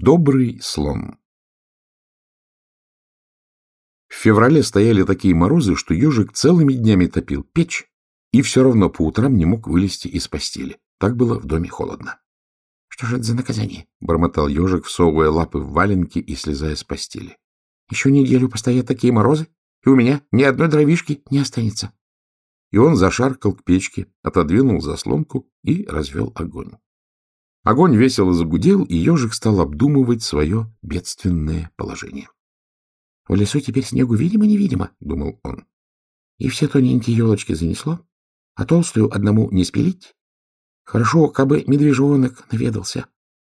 Добрый слон В феврале стояли такие морозы, что ежик целыми днями топил печь и все равно по утрам не мог вылезти из постели. Так было в доме холодно. — Что же это за наказание? — бормотал ежик, всовывая лапы в валенки и слезая с постели. — Еще неделю постоят такие морозы, и у меня ни одной дровишки не останется. И он зашаркал к печке, отодвинул заслонку и развел огонь. Огонь весело загудел, и ежик стал обдумывать свое бедственное положение. — В лесу теперь снегу видимо-невидимо, — думал он. — И все тоненькие елочки занесло, а толстую одному не спилить. Хорошо, кабы медвежонок наведался.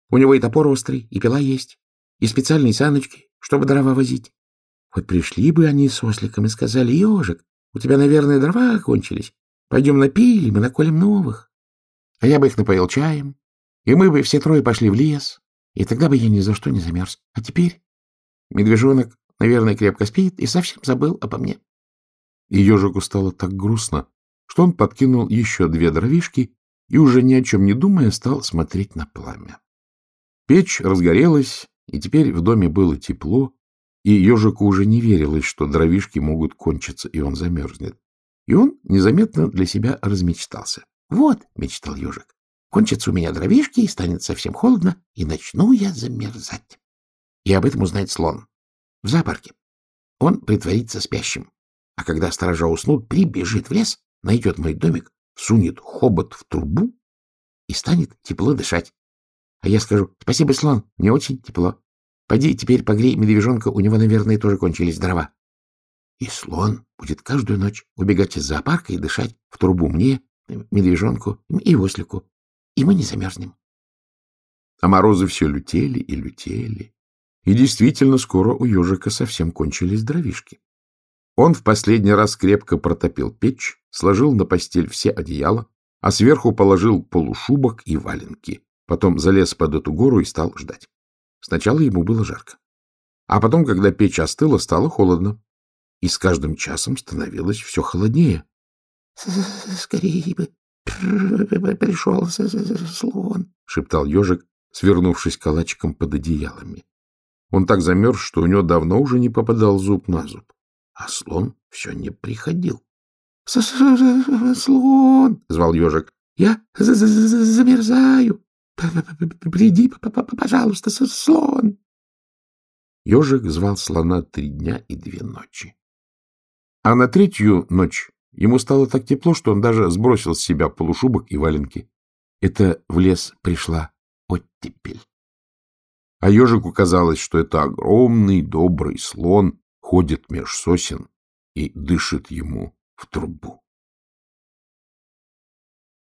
У него и топор острый, и пила есть, и специальные саночки, чтобы дрова возить. Вот пришли бы они с осликом и сказали, ежик, у тебя, наверное, дрова кончились. Пойдем напилим и наколем новых. А я бы их напоил чаем, и мы бы все трое пошли в лес, и тогда бы я ни за что не замерз. А теперь медвежонок, наверное, крепко спит и совсем забыл обо мне. И ежику стало так грустно, что он подкинул еще две дровишки и, уже ни о чем не думая, стал смотреть на пламя. Печь разгорелась, и теперь в доме было тепло, и ежику уже не верилось, что дровишки могут кончиться, и он замерзнет. И он незаметно для себя размечтался. «Вот», — мечтал ежик, — «кончатся у меня дровишки, и станет совсем холодно, и начну я замерзать». И об этом узнает слон в зоопарке. Он притворится спящим, а когда сторожа уснут, прибежит в лес, найдет мой домик, сунет хобот в трубу и станет тепло дышать. А я скажу, спасибо, слон, мне очень тепло. Пойди теперь погрей медвежонка, у него, наверное, тоже кончились дрова. И слон будет каждую ночь убегать из зоопарка и дышать в трубу мне, медвежонку и ослику. И мы не замерзнем. А морозы все лютели и лютели. И действительно, скоро у ежика совсем кончились дровишки. Он в последний раз крепко протопил печь, сложил на постель все одеяла, а сверху положил полушубок и валенки. Потом залез под эту гору и стал ждать. Сначала ему было жарко. А потом, когда печь остыла, стало холодно. И с каждым часом становилось все холоднее. — Скорее бы пришел слон, — шептал ежик, свернувшись калачиком под одеялами. Он так замерз, что у него давно уже не попадал зуб на зуб. А слон все не приходил. — Слон! — звал ежик. — Я замерзаю. Приди, пожалуйста, слон. Ежик звал слона три дня и две ночи. А на третью ночь ему стало так тепло, что он даже сбросил с себя полушубок и валенки. Это в лес пришла оттепель. А ежику казалось, что это огромный добрый слон ходит меж сосен и дышит ему в трубу.